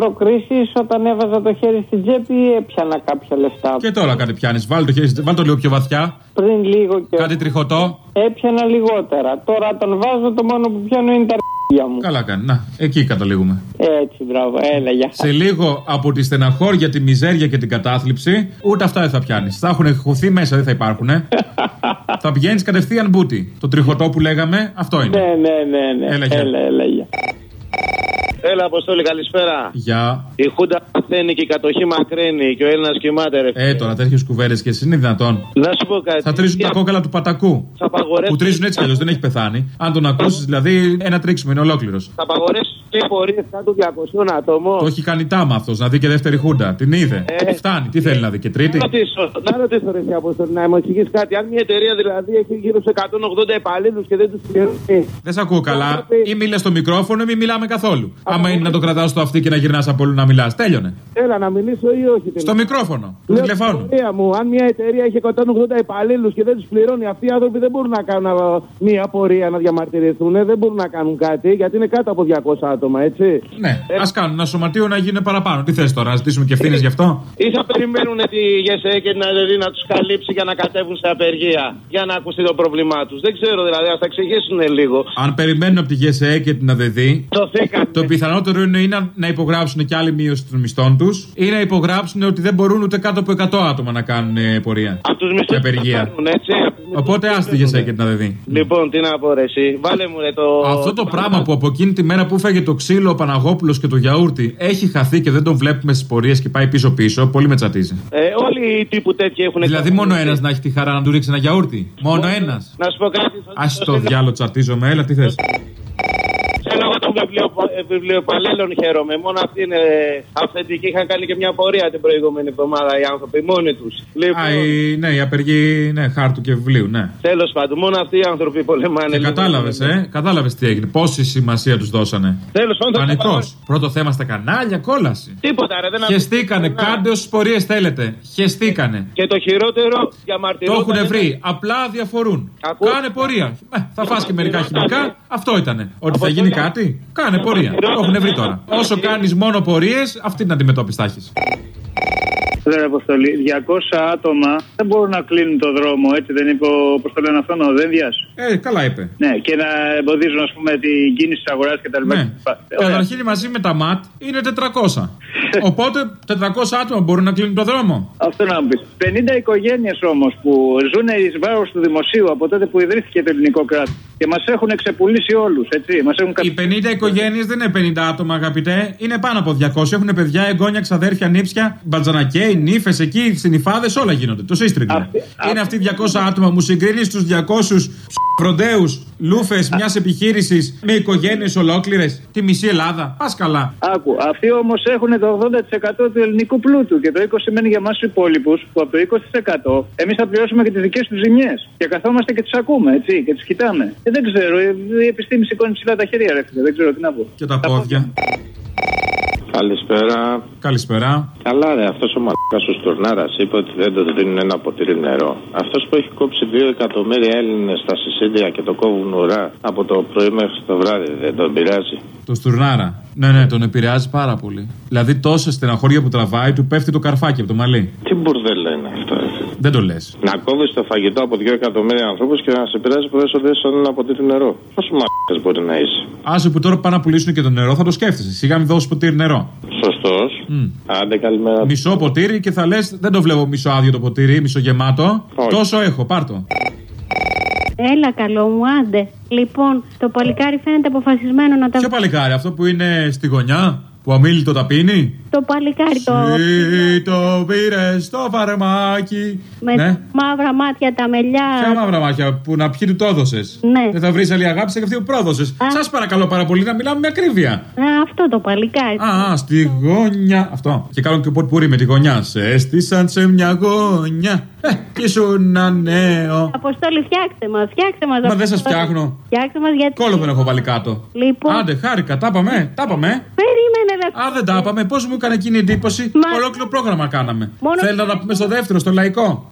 Προκρίσεις όταν έβαζα το χέρι στην τσέπη ή έπιανα κάποια λεφτά. Και τώρα κάτι πιάνεις. Βάλει το χέρι, βάλ το λίγο πιο βαθιά. Πριν λίγο και. Κάτι τριχωτό. Έπιανα λιγότερα. Τώρα τον βάζω, το μόνο που πιάνω είναι τα αρχίδια μου. Καλά κάνει. Να, εκεί καταλήγουμε. Έτσι, μπράβο, έλα για Σε λίγο από τη στεναχώρια, τη μιζέρια και την κατάθλιψη, ούτε αυτά δεν θα πιάνεις. Θα έχουν χωθεί μέσα, δεν θα υπάρχουν. θα πηγαίνεις κατευθείαν μπούτι. Το τριχωτό που λέγαμε, αυτό είναι. Ναι, ναι, ναι, ναι. Έλα, γεια. έλα, έλα, γεια. Έλα, Αποστόλη, καλησπέρα. Γεια. Η Χούντα παθαίνει και η κατοχή μακραίνει και ο Έλληνας κοιμάται, ρε. Ε, τώρα τέτοιες κουβέρες και εσύ είναι δυνατόν. Να σου πω κάτι. Θα τρίζουν τα κόκαλα του πατακού. Θα απαγορεύσουν- Που τρίζουν έτσι κι αλλιώς, δεν έχει πεθάνει. Αν τον ακούσεις, δηλαδή, ένα τρίξιμο είναι ολόκληρος. Θα απαγορεύσουν και πορείε κάτω 200 ατόμων. Το έχει κάνει τάμα αυτός, να δει και δεύτερη χούντα. Την είδε. Ε. Φτάνει, τι θέλει να δει και τρίτη; Να ρωτήσω, να ρωτήσω ρε εσύ, Αποστόλη, να μου εξηγήσεις κάτι. Αν μια εταιρεία δηλαδή έχει γύρω σε 180 υπαλλήλους και δεν τους πληρώνει. Δεν σε ακούω καλά. Ή μιλά στο μικρόφωνο ή μην μιλάμε καθόλου. Άμα είναι να το κρατάς στο αυτή και να γυρνάς από όλου να μιλάς. Τέλειωνε. Έλα να μιλήσω ή όχι. Στο μικρόφωνο του Λέω, τηλεφώνου. εταιρεία μου, αν μια εταιρεία έχει 180 υπαλλήλους και δεν τους πληρώνει, αυτοί οι άνθρωποι δεν μπορούν να κάνουν α, μια πορεία να διαμαρτυρηθούν, δεν μπορούν να κάνουν κάτι γιατί είναι κάτω από 200 άτομα, έτσι. Ναι, ας κάνουν ένα σωματείο να γίνει παραπάνω. Τι θες τώρα, να ζητήσουμε και ευθύνες γι' αυτό; Ή θα περιμένουν τη ΓΕΣΕ και την ΑΔΔ να τους καλύψει για να κατέβουν σε απεργία, για να ακουστεί το πρόβλημά τους. Δεν ξέρω δηλαδή, ας τα εξηγήσουν λίγο. Αν περιμένουν από τη ΓΕΣΕ και την ΑΔΔ, Το θήκανε. το πιθανότερο είναι ή να, να υπογράψουν και άλλη μείωση των μισθών τους ή να υπογράψουν ότι δεν μπορούν ούτε κάτω από 100 άτομα να κάνουν ε, πορεία. Από τους μισθούς Απεργία. έτσι. Απ' τους μισθούς Οπότε τους α τη ΓΕΣΕ παίρνουνε. και την ΑΔΔ. Λοιπόν, τι να πω ρε εσύ. Βάλε μου ρε το... Αυτό το πράγμα που από εκείνη τη μέρα που φάγε το ξύλο ο Παναγόπουλος και το γιαούρτι έχει χαθεί και δεν τον βλέπουμε στις πορείες και πάει πίσω-πίσω, πολύ με τσατίζει. Ε, όλοι οι τύπου τέτοιοι έχουν... Δηλαδή μόνο ένας να έχει τη χαρά να του ρίξει ένα γιαούρτι; Μόνο ένας; Να σου πω κάτι. Α το διάλογο τσατίζομαι, έλα τι θες. Σε λόγω των βιβλιο, ε, βιβλιοπαλέλων χαίρομαι. Μόνο αυτοί είναι αυθεντικοί. Είχαν κάνει και μια πορεία την προηγούμενη εβδομάδα οι άνθρωποι μόνοι τους. Λοιπόν, Α, η, ναι, η απεργή ναι, χάρτου και βιβλίου, ναι. τέλος πάντων, μόνο αυτοί οι άνθρωποι πολεμάνε. Και κατάλαβες, ε, κατάλαβες τι έγινε. Πόση σημασία τους δώσανε. Τέλος πάντων, Πανικός. Πρώτο θέμα στα κανάλια, κόλαση. Τίποτα, ρε, δεν Χεστήκανε, ακούω κάντε όσες πορείες θέλετε. Χεστήκανε. Και το χειρότερο, Το διαμαρτυρόταν. έχουν βρει. Απλά διαφορούν. Ακούω. Κάνε πορεία. Ε, θα φας και μερικά Διαμαρτυρόταν. χημικά. Αυτό ήτανε. Ότι θα Από γίνει τότε- κάτι. Κάνε πορεία. Το έχουν βρει τώρα. Όσο κάνεις μόνο πορείες, αυτή την αντιμετώπιση θα έχεις. Δεν Αποστολή, 200 άτομα δεν μπορούν να κλείνουν το δρόμο, έτσι δεν είπε ο, πώς το λένε αυτόν, ο Δένδιας; Ε, καλά είπε. Ναι, και να εμποδίζουν, ας πούμε, την κίνηση της αγοράς και τα λοιπά. Ναι. Ε, ωραία. Καταρχήν μαζί με τα ΜΑΤ είναι 400. Οπότε 400 άτομα μπορούν να κλείνουν το δρόμο. Αυτό να μου πεις. 50 οικογένειες όμως που ζουν εις βάρος του δημοσίου από τότε που ιδρύθηκε το ελληνικό κράτος και μας έχουν ξεπουλήσει όλους, έτσι. Μας έχουν Οι 50 οικογένειες δεν είναι 50 άτομα, αγαπητέ. Είναι πάνω από 200. Έχουν παιδιά, εγγόνια, ξαδέρφια, νύψια, μπατζανακέι, νύφες εκεί, συνυφάδε, όλα γίνονται. Το σύστριγγο. Αυτή- Είναι αυτοί 200 άτομα. Μου συγκρίνεις τους 200 φροντέους λούφες μιας επιχείρησης με οικογένειες ολόκληρες. Τη μισή Ελλάδα. Πας καλά. Άκου, αυτοί όμως έχουν το 80% του ελληνικού πλούτου και το 20% σημαίνει για εμάς τους υπόλοιπους που από το 20% εμείς θα πληρώσουμε και τις δικές τους ζημιές. Και καθόμαστε και τους ακούμε, έτσι, και τους κοιτάμε. Ε, δεν ξέρω, η η επιστήμη σηκώνει ψηλά τα χέρια, ρε φίλε, δεν ξέρω τι να πω. Και τα πόδια. Καλησπέρα. Καλησπέρα. Καλά, ρε, αυτός ο μαλάκα ο Στουρνάρας είπε ότι δεν του δίνουν ένα ποτήρι νερό. Αυτός που έχει κόψει 2 εκατομμύρια Έλληνες στα Σισίλια και το κόβουν ουρά από το πρωί μέχρι το βράδυ, δεν τον πειράζει. Το Στουρνάρα. Ναι, ναι, τον επηρεάζει πάρα πολύ. Δηλαδή τόσα στεναχώρια που τραβάει, του πέφτει το καρφάκι από το μαλλί. Τι μπουρδέλα είναι αυτό, ρε. Δεν το λες. Να κόβεις το φαγητό από 2 εκατομμύρια ανθρώπους και να σε πειράζει που δεν σου δίνει ένα ποτήρι νερό. Πόσο μαλάκα μπορεί να είσαι. Άσε που τώρα πάνε να πουλήσουν και το νερό, θα το σκέφτεσαι. Σιγά μην δώσεις ποτήρι νερό. Σωστός. Άντε, καλημέρα. Μισό ποτήρι και θα λες: Δεν το βλέπω μισό άδειο το ποτήρι, μισό γεμάτο. Όχι. Τόσο έχω, πάρτο. Έλα, καλό μου, άντε. Λοιπόν, το παλικάρι φαίνεται αποφασισμένο να τα Ποιο παλικάρι, αυτό που είναι στη γωνιά, που αμήλυτο τα πίνει; Το παλικάρι το. Ή το πήρε στο φαρμάκι. Με Ναι. μαύρα μάτια, τα μελιά. Ποια μαύρα μάτια; Που να πιει του το έδωσες. Ναι. Δεν θα βρεις άλλη αγάπη σε αυτή που πρόδωσες. Σας παρακαλώ πάρα πολύ να μιλάμε με ακρίβεια. Α, αυτό το παλικάρι. Α, α, στη γωνιά. Αυτό. Και κάνουν και ποτπούρι με τη γωνιά. Σε έστησαν σε μια γωνιά. Ε, και ήσουν ένα νέο. Αποστόλη, φτιάξτε μας, φτιάξτε μας. Μα δεν σας φτιάχνω. Φτιάξτε μας γιατί. Κόλλο δεν έχω βάλει κάτω. Λοιπόν, Άντε, χάρηκα, τα πάμε, τα πάμε. περίμενε, ρε. Α, δεν τα είπαμε. Πώς μου έκανε εκείνη εντύπωση; Μα- Ολόκληρο πρόγραμμα κάναμε. Μόνο- Θέλετε να τα πούμε στο δεύτερο, στο λαϊκό;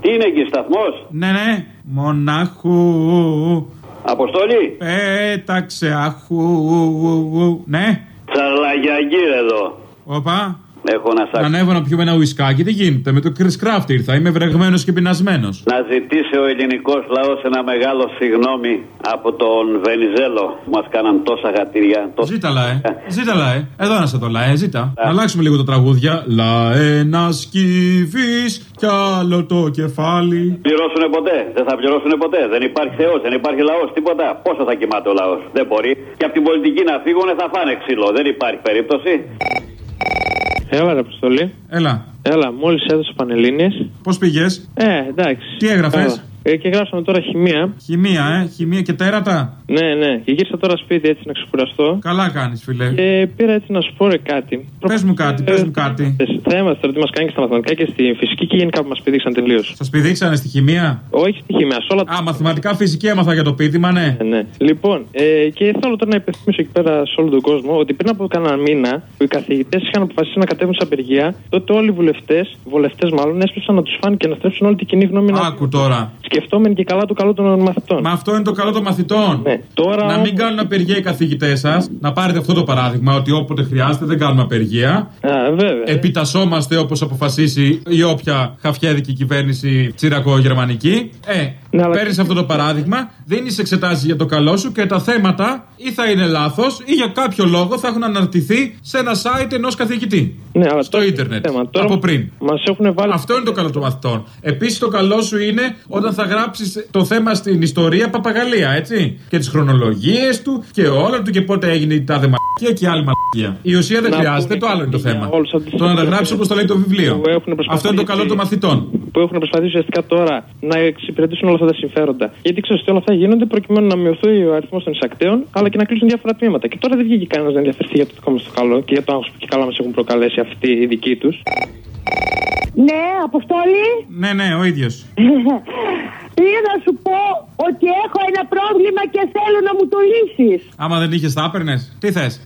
Τι είναι εκεί, σταθμός; Ναι, ναι. Μονάχου. Αποστολή. Πέταξε αχού. Ναι. Τσαρλα Αγιαγκύρ εδώ. Όπα. Έχω να σα Ανέβω να πιούμε ένα ουισκάκι, τι γίνεται. Με το Chris Craft ήρθα. Είμαι βρεγμένος και πεινασμένος. να ζητήσει ο ελληνικός λαός ένα μεγάλο συγγνώμη από τον Βενιζέλο που μας κάναν τόσα γατήρια. Τόσα... Ζήτα λαέ. Ζήτα λαέ. Εδώ να σε το λαέ, ζήτα. Να αλλάξουμε λίγο τα τραγούδια. Λαέ να σκύβει κι άλλο το κεφάλι. Πληρώσουν ποτέ, δεν θα πληρώσουν ποτέ; Δεν υπάρχει Θεός, δεν υπάρχει λαός, τίποτα. Πόσο θα κοιμάται ο λαός, δεν μπορεί. Και από την πολιτική να φύγουν θα φάνε ξύλο, δεν υπάρχει περίπτωση. Έλα, ρε Αποστολή. Έλα. Έλα, μόλις έδωσα πανελίνε. Πώς πήγες; Ε, εντάξει. Τι έγραφες; Έλα. Ε, και γράψαμε τώρα χημεία. Χημεία, ε. Χημεία και τέρατα. Ναι, ναι. Και γύρισα τώρα σπίτι έτσι να ξεκουραστώ. Καλά κάνεις, φιλέ. Και πήρα έτσι να σου πω ρε κάτι. Πες μου κάτι, πες μου κάτι. Θέμα τώρα τι μας κάνει και στα μαθηματικά και στη φυσική και γενικά που μας πηδήξαν τελείως. Σας πηδήξανε στη χημεία; Όχι στη χημεία, σε όλα τα. Α, μαθηματικά φυσική έμαθα για το πείδημα, ναι. Ναι, ναι. Λοιπόν, ε, και θέλω τώρα να υπενθυμίσω εκεί πέρα σε όλο τον κόσμο ότι πριν από κανένα μήνα που οι καθηγητές είχαν αποφασίσει να κατέβουν σε απεργία, τότε όλοι οι βουλευτές, βουλευτές μάλλον, έσπευσαν να τους φάνηκε να στρέψουν όλη την κοινή γνώμη να Άκου τώρα. Σκεφτόμενοι και καλά το καλό των μαθητών. Μα αυτό είναι το καλό των μαθητών. Ναι. Τώρα Να όμως- μην κάνουν απεργία οι καθηγητές σας. Να πάρετε αυτό το παράδειγμα ότι όποτε χρειάζεται δεν κάνουμε απεργία. Α, βέβαια. Επιτασσόμαστε όπως αποφασίσει η όποια χαφιέδικη κυβέρνηση τσιρακο-γερμανική. Ε, Ναι, αλλά- παίρνεις αυτό το παράδειγμα, δίνει εξετάσει για το καλό σου και τα θέματα ή θα είναι λάθος ή για κάποιο λόγο θα έχουν αναρτηθεί σε ένα site ενός καθηγητή. Ναι, αλλά στο τώρα- ίντερνετ. θέμα. Τώρα Από πριν. Μας έχουν βάλει. Αυτό είναι το καλό των μαθητών. Επίσης, το καλό σου είναι όταν θα γράψεις το θέμα στην ιστορία παπαγαλία, έτσι. Και τις χρονολογίες του και όλα του και πότε έγινε η τάδε μαλακία και η άλλη μαλακία. Η ουσία δεν Να χρειάζεται, πούμε το άλλο είναι το για θέμα. όλους αυτούς Το να τα τους γράψεις όπως το λέει το βιβλίο. που έχουν προσπαθήσει Αυτό είναι το καλό των μαθητών. Που έχουν προσπαθήσει ουσιαστικά τώρα να εξυπηρετήσουν όλα αυτά τα συμφέροντα. Γιατί ξέρω ότι όλα αυτά γίνονται προκειμένου να μειωθεί ο αριθμός των εισακτέων, αλλά και να κλείσουν διάφορα τμήματα. Και τώρα δεν βγήκε κανένας να ενδιαφερθεί για το δικό μας το καλό και για το άγχος που και καλά μας έχουν προκαλέσει αυτοί οι δικοί τους. Ναι, Αποστόλη. Ναι, ναι, ο ίδιος. Πήγα να σου πω ότι έχω ένα πρόβλημα και θέλω να μου το λύσεις. Άμα δεν είχες, θα έπαιρνες. Τι θες;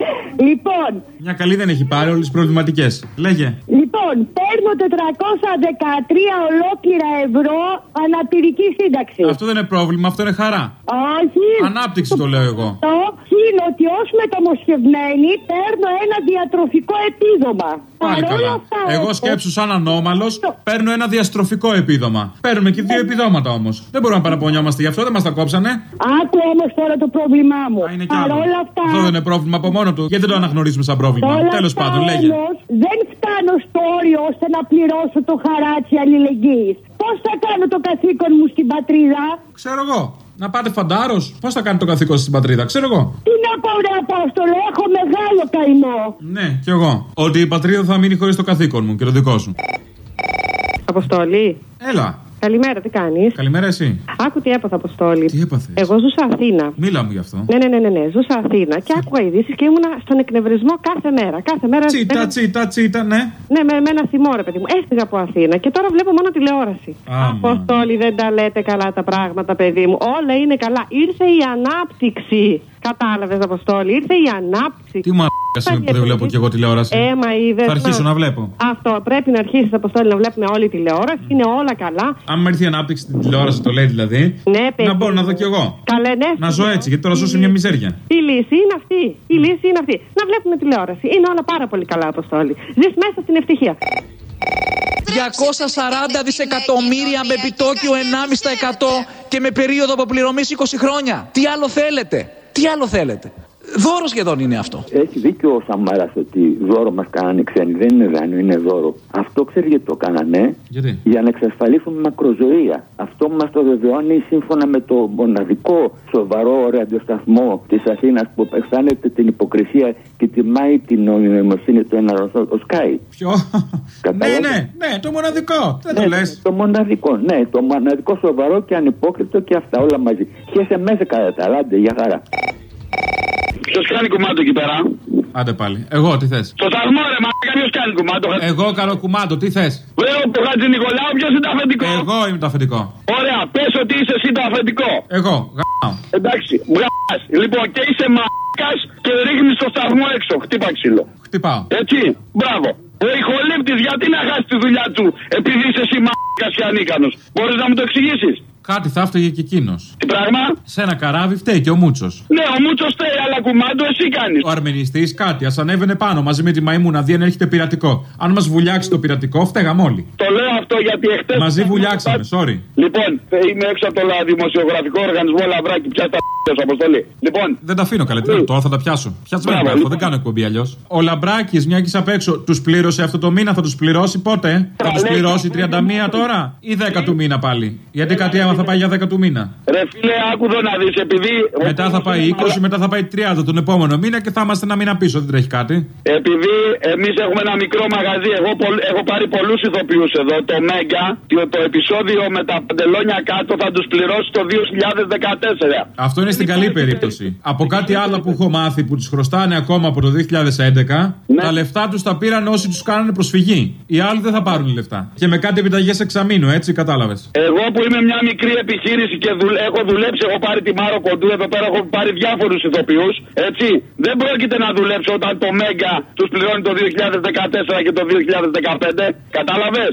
Λοιπόν, Μια καλή δεν έχει πάρει όλες τις προβληματικές. Λέγε. λοιπόν, παίρνω 413 ολόκληρα ευρώ αναπηρική σύνταξη. Αυτό δεν είναι πρόβλημα, αυτό είναι χαρά. Όχι. Ανάπτυξη το λέω εγώ. Το είναι ότι ως μεταμοσχευμένη παίρνω ένα διατροφικό επίδομα. Πάλι Παρόλα καλά. αυτά, Εγώ όμως, σκέψου σαν ανώμαλος παίρνω ένα διαστροφικό επίδομα. Παίρνουμε και δύο επιδόματα όμως. Δεν μπορούμε να παραπονιόμαστε γι' αυτό, δεν μας τα κόψανε. Άκου όμως τώρα το πρόβλημά μου. Α, είναι κι άλλο. Παρόλα αυτά. Αυτό δεν είναι πρόβλημα από μόνο του. Γιατί δεν το αναγνωρίζουμε σαν πρόβλημα. Όλα Τέλος αυτά πάντων, λέγε. όμως δεν φτάνω στο όριο ώστε να πληρώσω το χαράτσι αλληλεγγύης. Πώς θα κάνω το καθήκον μου στην πατρίδα; Ξέρω εγώ. Να πάτε φαντάρος. Πώς θα κάνει το καθήκον σας στην πατρίδα, ξέρω εγώ. Τι να πω ρε Απόστολο, έχω μεγάλο καημό. Ναι, κι εγώ. Ότι η πατρίδα θα μείνει χωρίς το καθήκον μου και το δικό σου. Αποστόλη. Έλα. Καλημέρα, τι κάνεις; Καλημέρα εσύ. Άκου τι έπαθα, Αποστόλη. Τι έπαθες; Εγώ ζούσα Αθήνα. Μίλα μου γι' αυτό. Ναι, ναι, ναι, ναι, ναι. Ζούσα Αθήνα και άκουγα ειδήσεις και ήμουνα στον εκνευρισμό κάθε μέρα. Κάθε μέρα. Τσίτα, με- τσίτα, τσίτα, ναι. Ναι, με, με ένα θυμό, ρε παιδί μου. Έφυγα από Αθήνα και τώρα βλέπω μόνο τηλεόραση. Άμα. Αποστόλη, δεν τα λέτε καλά τα πράγματα, παιδί μου. Όλα είναι καλά. Ήρθε η ανάπτυξη. Κατάλαβες, Αποστόλη. Ήρθε η ανάπτυξη. Τι μαλάκα είναι που δεν βλέπω κι εγώ τηλεόραση. Έμα είδες. Θα αρχίσω να βλέπω. Αυτό. Πρέπει να αρχίσεις, Αποστόλη, να βλέπουμε όλη τηλεόραση. Είναι όλα καλά. Αν με έρθει η ανάπτυξη στην τηλεόραση, το λέει δηλαδή. Ναι, παιδί. Να μπορώ να δω κι εγώ. Καλέ, ναι. Να ζω έτσι, γιατί τώρα ζω σε μια μιζέρια. Η λύση είναι αυτή. Η λύση είναι αυτή. Να βλέπουμε τηλεόραση. Είναι όλα πάρα πολύ καλά, Αποστόλη. Ζεις μέσα στην ευτυχία. 240 δισεκατομμύρια με επιτόκιο 1,5% και με περίοδο αποπληρωμής 20 χρόνια. Τι άλλο θέλετε; Τι άλλο θέλετε. Δώρο σχεδόν είναι αυτό. Έχει δίκιο ο Σαμάρα ότι δώρο μας κάνανε οι ξένοι. Δεν είναι δάνειο, είναι δώρο. Αυτό ξέρει γιατί το κάνανε. Γιατί; Για να εξασφαλίσουν μακροζωία. Αυτό μας το βεβαιώνει σύμφωνα με το μοναδικό σοβαρό ραδιοσταθμό της Αθήνας που αισθάνεται την υποκρισία και τιμάει την νοημοσύνη του ένα ο Σκάι. Ποιο; Ναι, ναι, ναι, το μοναδικό. Δεν το Ναι, λες. Το μοναδικό, ναι, το μοναδικό σοβαρό και ανυπόκριτο και αυτά όλα μαζί. Χαίρεσαι μέσα κατά τα λάντε, για χαρά. Ποιο κάνει κουμάντο εκεί πέρα. Άντε πάλι. Εγώ τι θες; Στο σταθμό ρε, μα ποιο κάνει κουμάντο. Εγώ καλό κουμάντο, τι θες; Βρε ο Χατζη Νικολάου, ποιος είναι το αφεντικό; Εγώ είμαι το αφεντικό. Ωραία, πες ότι είσαι εσύ το αφεντικό. Εγώ, γαμάω. Εντάξει, βγάλα. Λοιπόν, και είσαι μαλάκα και ρίχνεις το σταθμό έξω. Χτύπα ξύλο. Χτυπάω. Έτσι, μπράβο. Ο ηχολήπτης, γιατί να χάσεις τη δουλειά του επειδή είσαι εσύ μαλάκα και ανίκανος; Μπορείς να μου το εξηγήσεις; Κάτι θα έφταιγε και εκείνος. Τι πράγμα; Σε ένα καράβι φταίει και ο Μούτσος. Ναι, ο Μούτσος φταίει, αλλά κουμάντο εσύ κάνεις. Ο αρμενιστής κάτι, ας ανέβαινε πάνω μαζί με τη μαϊμούνα, δει αν έρχεται πειρατικό. Αν μας βουλιάξει το πειρατικό, φταίγαμε όλοι. Το λέω αυτό γιατί εχθέ. Μαζί βουλιάξαμε, sorry. Λοιπόν, είμαι έξω από το λα- δημοσιογραφικό οργανισμό Λαβράκι, πια τα π***ες, αποστολή. Λοιπόν, Δεν τα αφήνω καλά, τι λέω, τώρα θα τα πιάσω. Πιάσαμε Μπράβο, να λοιπόν. δεν κάνω εκπομπή αλλιώς. Ο Λαμπράκης, μια και είσαι απ' έξω, τους πλήρωσε αυτό το μήνα, θα τους πληρώσει πότε; Θα τους πληρώσει 31 τώρα ή 10 του μήνα πάλι; Γιατί κάτι άμα θα πάει για 10 του μήνα. ρε φίλε, άκου εδώ να δεις, επειδή. Μετά θα πάει 20, μετά θα πάει 30 τον επόμενο μήνα και θα είμαστε ένα μήνα πίσω, δεν τρέχει κάτι. Επειδή εμείς έχουμε ένα μικρό μαγαζί, εγώ πολ- έχω πάρει πολλούς ηθοποιούς εδώ. Το Μέγκα, το, το επεισόδιο με τα παντελόνια κάτω θα τους πληρώσει το 2014. Αυτό είναι στην καλή περίπτωση. Από κάτι άλλο που έχω μάθει που τους χρωστάνε ακόμα από το 2011, Ναι. τα λεφτά τους τα πήραν όσοι τους κάνανε προσφυγή. Οι άλλοι δεν θα πάρουν λεφτά. Και με κάτι επιταγές εξαμήνου, έτσι κατάλαβες. Εγώ που είμαι μια μικρή επιχείρηση και δουλ- έχω δουλέψει, έχω πάρει τη Μάρο Κοντού, εδώ πέρα έχω πάρει διάφορους ηθοποιούς. Έτσι, δεν πρόκειται να δουλέψω όταν το Μέγκα τους πληρώνει το 2014 και το 2015. Κατάλαβες;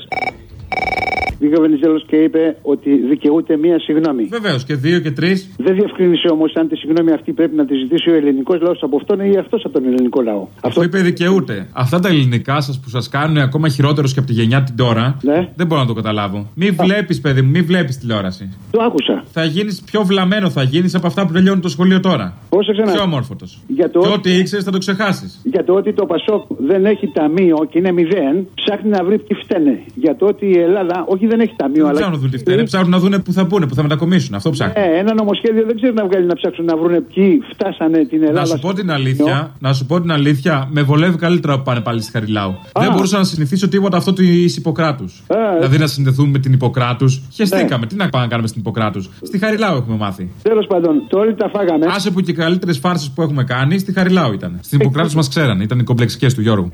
Βγήκε ο Βενιζέλος και είπε ότι δικαιούται μία συγγνώμη. Βεβαίως και δύο και τρεις. Δεν διευκρίνησε όμως αν τη συγγνώμη αυτή πρέπει να τη ζητήσει ο ελληνικός λαός από αυτόν ή αυτός από τον ελληνικό λαό. Αυτό είπε δικαιούται. Αυτά τα ελληνικά σας που σας κάνουν ακόμα χειρότερου και από τη γενιά την τώρα, Ναι. δεν μπορώ να το καταλάβω. Μη βλέπεις, παιδί μου, μη βλέπεις τηλεόραση. Το άκουσα. Θα γίνεις πιο βλαμμένο, θα γίνεις από αυτά που τελειώνουν το σχολείο τώρα. Πόσο ξανά. Πιο όμορφωτος. Για το, Και ό,τι ήξερες θα το ξεχάσεις. για το ότι το Πασόκ δεν έχει ταμείο και είναι μηδέν, ψάχνει να βρει ποιοι φταίνε. Για το ότι η Ελλάδα, όχι δεν έχει ταμείο, Δεν αλλά. ψάχνουν να δουν τι φταίνε, ψάχνουν να δουν πού θα πούνε, πού θα μετακομίσουν. Αυτό ψάχνουν. Ε, ένα νομοσχέδιο δεν ξέρει να βγάλει να ψάξουν να βρουν ποιοι φτάσανε την Ελλάδα. Να σου πω την αλήθεια, να σου πω την αλήθεια, με βολεύει καλύτερα που πάνε πάλι στη Χαριλάου. Δεν μπορούσα να συνηθίσω τίποτα αυτό της Ιπποκράτους. Δηλαδή να συνδεθούμε με την Ιπποκράτους. Χεστήκαμε. Τι να πάμε να κάνουμε στην Ιπποκράτους. Στη Χαριλάου έχουμε μάθει. Τέλος πάντων, το όλοι τα φάγαμε. Άσε που και οι καλύτερες φάρσες που έχουμε κάνει στη Χαριλάου ήταν. Στην Ιπποκράτους μας ξέραν, ήταν οι κομπλεξικές του Γιώργου.